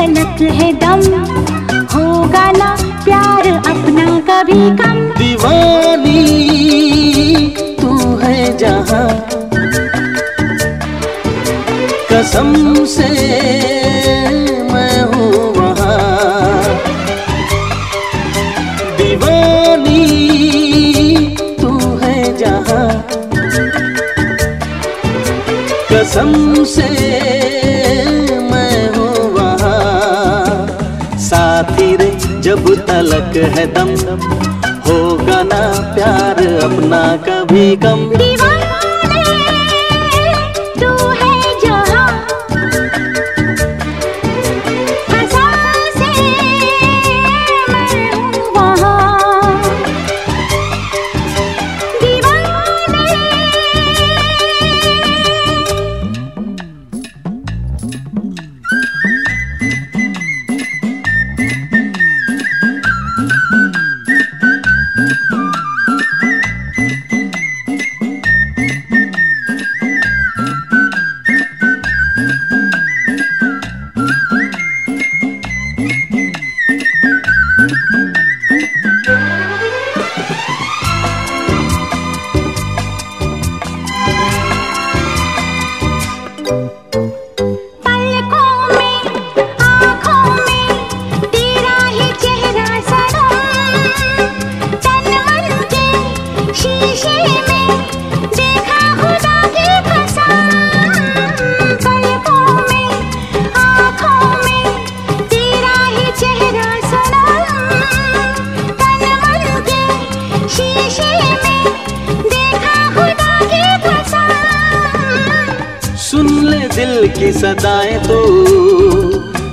तलक है दम। होगा ना प्यार अपना कभी कम। दीवानी, तू है जहाँ। कसम से मैं हूँ वहाँ। दीवानी, तू है जहाँ। कसम से जब तलक है दम होगा ना प्यार अपना कभी कम दीवाने सदाएँ तो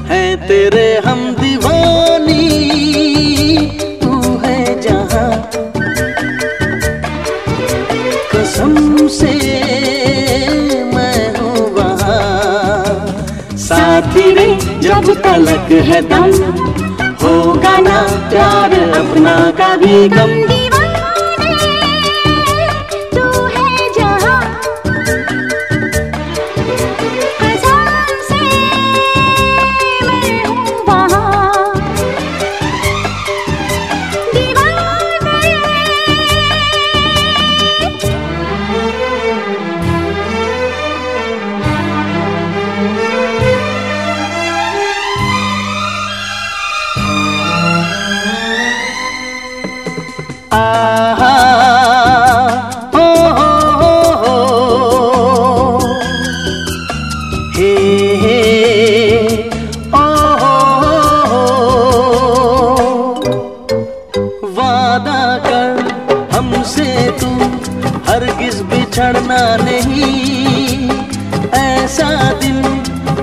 है तेरे हम दीवानी, तू है जहाँ। कसम से मैं हूँ वहाँ। साथी रे, जब तलक है दम, होगा ना प्यार अपना कभी गम। हे। ओ वादा कर हमसे तू हरगिज बिछड़ना नहीं। ऐसा दिन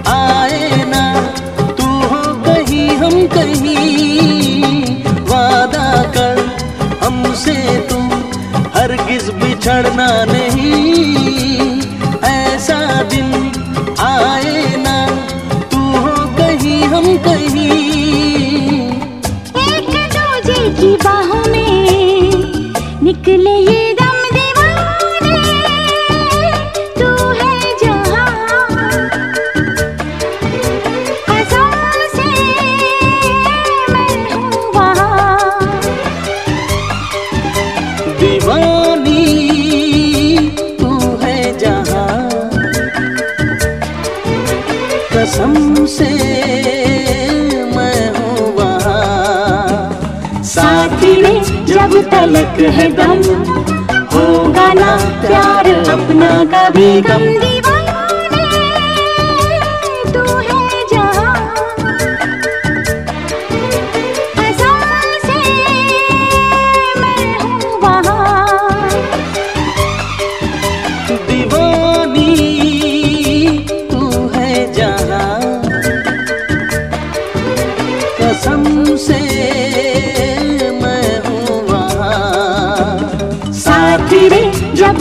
आए ना, तू हो कहीं हम कहीं। वादा कर हमसे तू हरगिज बिछड़ना नहीं। जहाँ कसम से हूँ जब तलक है दम, होगा ना प्यार, अपना कभी गम। दीवाने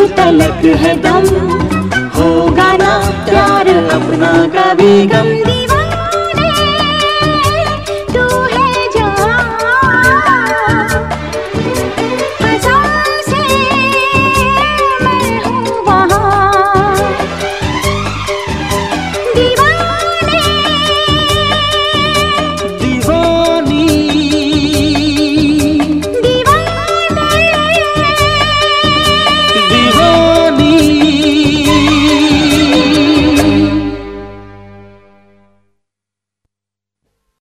तलक है दम। होगा ना प्यार अपना कभी